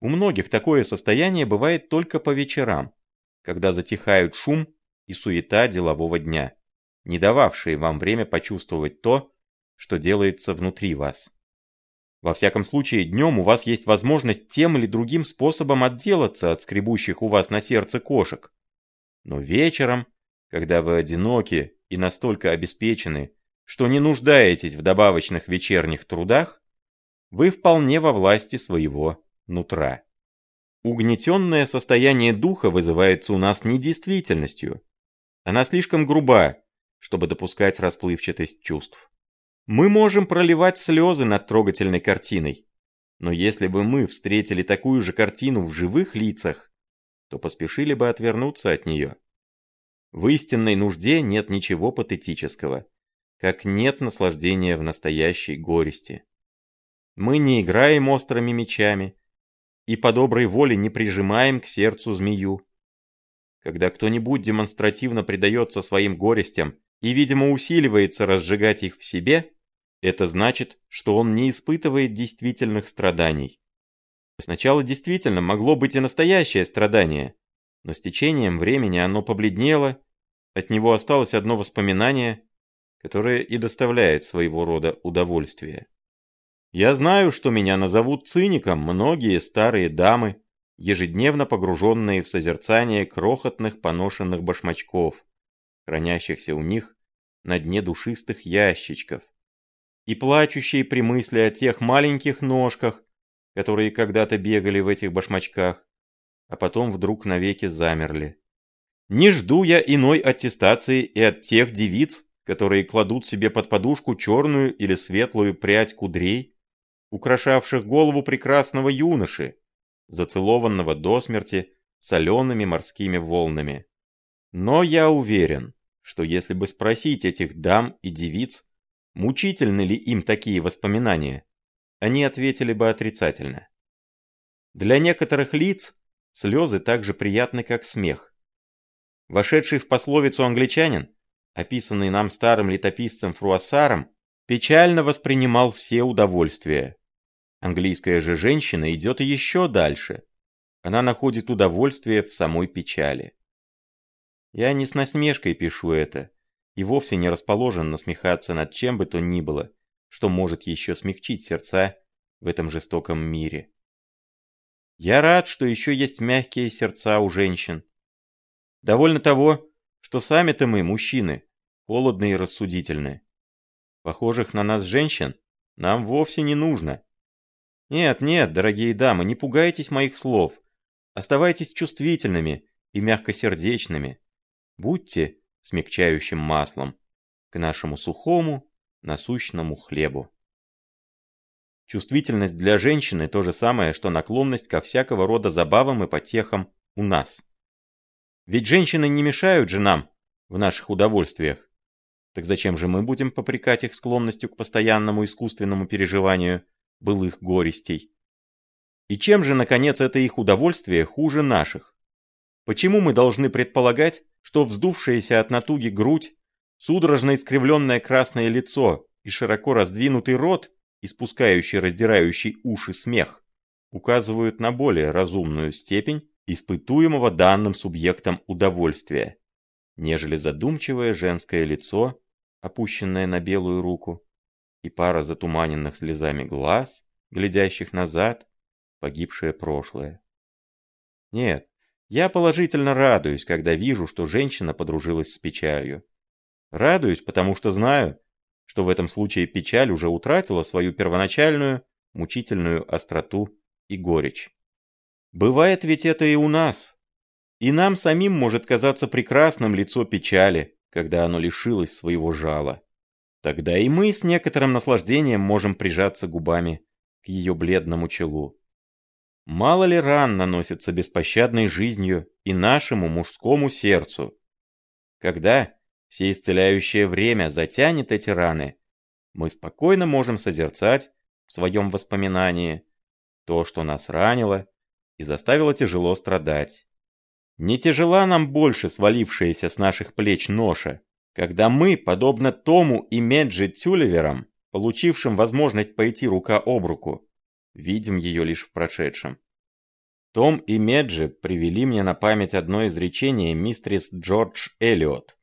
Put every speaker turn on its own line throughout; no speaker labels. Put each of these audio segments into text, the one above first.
У многих такое состояние бывает только по вечерам, когда затихают шум и суета делового дня, не дававшие вам время почувствовать то, что делается внутри вас. Во всяком случае, днем у вас есть возможность тем или другим способом отделаться от скребущих у вас на сердце кошек. Но вечером, когда вы одиноки и настолько обеспечены, что не нуждаетесь в добавочных вечерних трудах, вы вполне во власти своего нутра. Угнетенное состояние духа вызывается у нас недействительностью. Она слишком груба, чтобы допускать расплывчатость чувств. Мы можем проливать слезы над трогательной картиной. Но если бы мы встретили такую же картину в живых лицах, то поспешили бы отвернуться от нее. В истинной нужде нет ничего патетического, как нет наслаждения в настоящей горести. Мы не играем острыми мечами и по доброй воле не прижимаем к сердцу змею. Когда кто-нибудь демонстративно предается своим горестям и, видимо, усиливается разжигать их в себе, это значит, что он не испытывает действительных страданий. Сначала действительно могло быть и настоящее страдание, но с течением времени оно побледнело, от него осталось одно воспоминание, которое и доставляет своего рода удовольствие. Я знаю, что меня назовут циником многие старые дамы, ежедневно погруженные в созерцание крохотных поношенных башмачков, хранящихся у них на дне душистых ящичков, и плачущие при мысли о тех маленьких ножках, которые когда-то бегали в этих башмачках, а потом вдруг навеки замерли. Не жду я иной аттестации и от тех девиц, которые кладут себе под подушку черную или светлую прядь кудрей, украшавших голову прекрасного юноши, зацелованного до смерти солеными морскими волнами. Но я уверен, что если бы спросить этих дам и девиц, Мучительны ли им такие воспоминания? Они ответили бы отрицательно. Для некоторых лиц слезы так же приятны, как смех. Вошедший в пословицу англичанин, описанный нам старым летописцем Фруассаром, печально воспринимал все удовольствия. Английская же женщина идет еще дальше. Она находит удовольствие в самой печали. Я не с насмешкой пишу это, и вовсе не расположен насмехаться над чем бы то ни было, что может еще смягчить сердца в этом жестоком мире. Я рад, что еще есть мягкие сердца у женщин. Довольно того, что сами-то мы, мужчины, холодные и рассудительные. Похожих на нас женщин нам вовсе не нужно. Нет, нет, дорогие дамы, не пугайтесь моих слов. Оставайтесь чувствительными и мягкосердечными. Будьте смягчающим маслом к нашему сухому, насущному хлебу. Чувствительность для женщины то же самое, что наклонность ко всякого рода забавам и потехам у нас. Ведь женщины не мешают же нам в наших удовольствиях. Так зачем же мы будем попрекать их склонностью к постоянному искусственному переживанию былых горестей? И чем же, наконец, это их удовольствие хуже наших? Почему мы должны предполагать, что вздувшаяся от натуги грудь, судорожно искривленное красное лицо и широко раздвинутый рот, испускающий раздирающий уши смех, указывают на более разумную степень испытуемого данным субъектом удовольствия, нежели задумчивое женское лицо, опущенное на белую руку, и пара затуманенных слезами глаз, глядящих назад, погибшее прошлое. Нет, я положительно радуюсь, когда вижу, что женщина подружилась с печалью. Радуюсь, потому что знаю, что в этом случае печаль уже утратила свою первоначальную, мучительную остроту и горечь. Бывает ведь это и у нас. И нам самим может казаться прекрасным лицо печали, когда оно лишилось своего жала. Тогда и мы с некоторым наслаждением можем прижаться губами к ее бледному челу. Мало ли ран наносится беспощадной жизнью и нашему мужскому сердцу. Когда все исцеляющее время затянет эти раны, мы спокойно можем созерцать в своем воспоминании то, что нас ранило и заставило тяжело страдать. Не тяжела нам больше свалившаяся с наших плеч ноша, когда мы, подобно Тому и Меджи Тюлеверам, получившим возможность пойти рука об руку, видим ее лишь в прошедшем. Том и Меджи привели мне на память одно изречение мистерис Джордж Эллиот.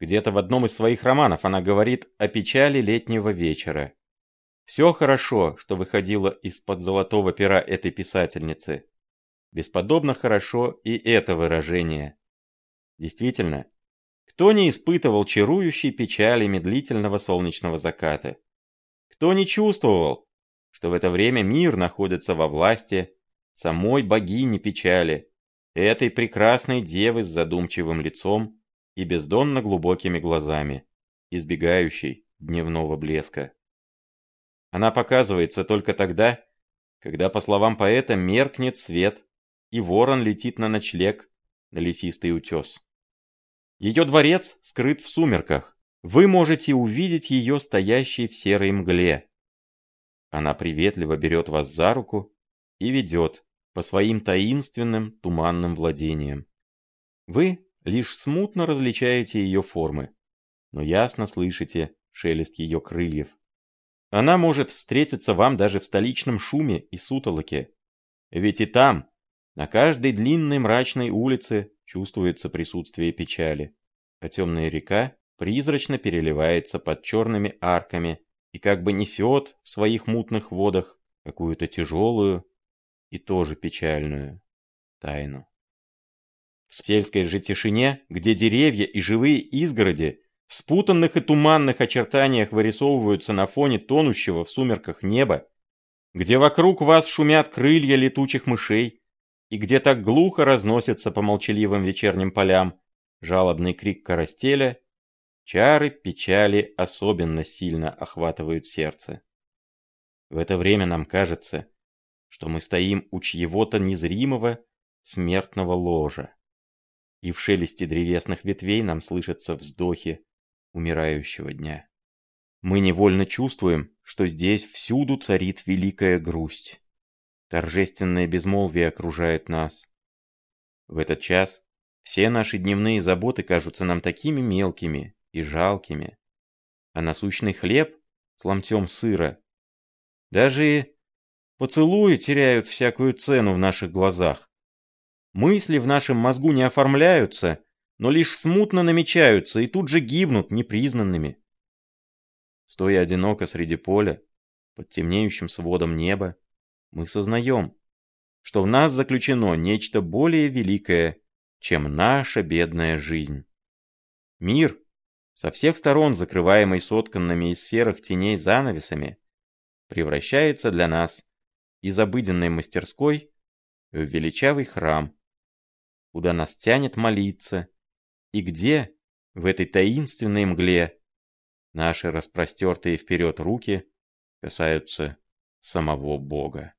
Где-то в одном из своих романов она говорит о печали летнего вечера. Все хорошо, что выходило из-под золотого пера этой писательницы. Бесподобно хорошо и это выражение. Действительно, кто не испытывал чарующей печали медлительного солнечного заката? Кто не чувствовал, что в это время мир находится во власти самой богини печали, этой прекрасной девы с задумчивым лицом и бездонно глубокими глазами, избегающей дневного блеска. Она показывается только тогда, когда, по словам поэта, меркнет свет, и ворон летит на ночлег на лесистый утес. Ее дворец скрыт в сумерках. Вы можете увидеть ее стоящей в серой мгле. Она приветливо берет вас за руку и ведет по своим таинственным туманным владениям. Вы лишь смутно различаете ее формы, но ясно слышите шелест ее крыльев. Она может встретиться вам даже в столичном шуме и сутолоке. Ведь и там, на каждой длинной мрачной улице, чувствуется присутствие печали, а темная река призрачно переливается под черными арками и как бы несет в своих мутных водах какую-то тяжелую и тоже печальную тайну. В сельской же тишине, где деревья и живые изгороди в спутанных и туманных очертаниях вырисовываются на фоне тонущего в сумерках неба, где вокруг вас шумят крылья летучих мышей, и где так глухо разносится по молчаливым вечерним полям жалобный крик карастеля, чары печали особенно сильно охватывают сердце. В это время нам кажется, что мы стоим у чьего-то незримого смертного ложа, и в шелесте древесных ветвей нам слышатся вздохи умирающего дня. Мы невольно чувствуем, что здесь всюду царит великая грусть. Торжественное безмолвие окружает нас. В этот час все наши дневные заботы кажутся нам такими мелкими и жалкими. А насущный хлеб с ломтем сыра, даже поцелуи теряют всякую цену в наших глазах. Мысли в нашем мозгу не оформляются, но лишь смутно намечаются и тут же гибнут непризнанными. Стоя одиноко среди поля, под темнеющим сводом неба, мы сознаем, что в нас заключено нечто более великое, чем наша бедная жизнь. Мир, со всех сторон закрываемый сотканными из серых теней занавесами, превращается для нас из обыденной мастерской в величавый храм, куда нас тянет молиться, и где, в этой таинственной мгле, наши распростертые вперед руки касаются самого Бога.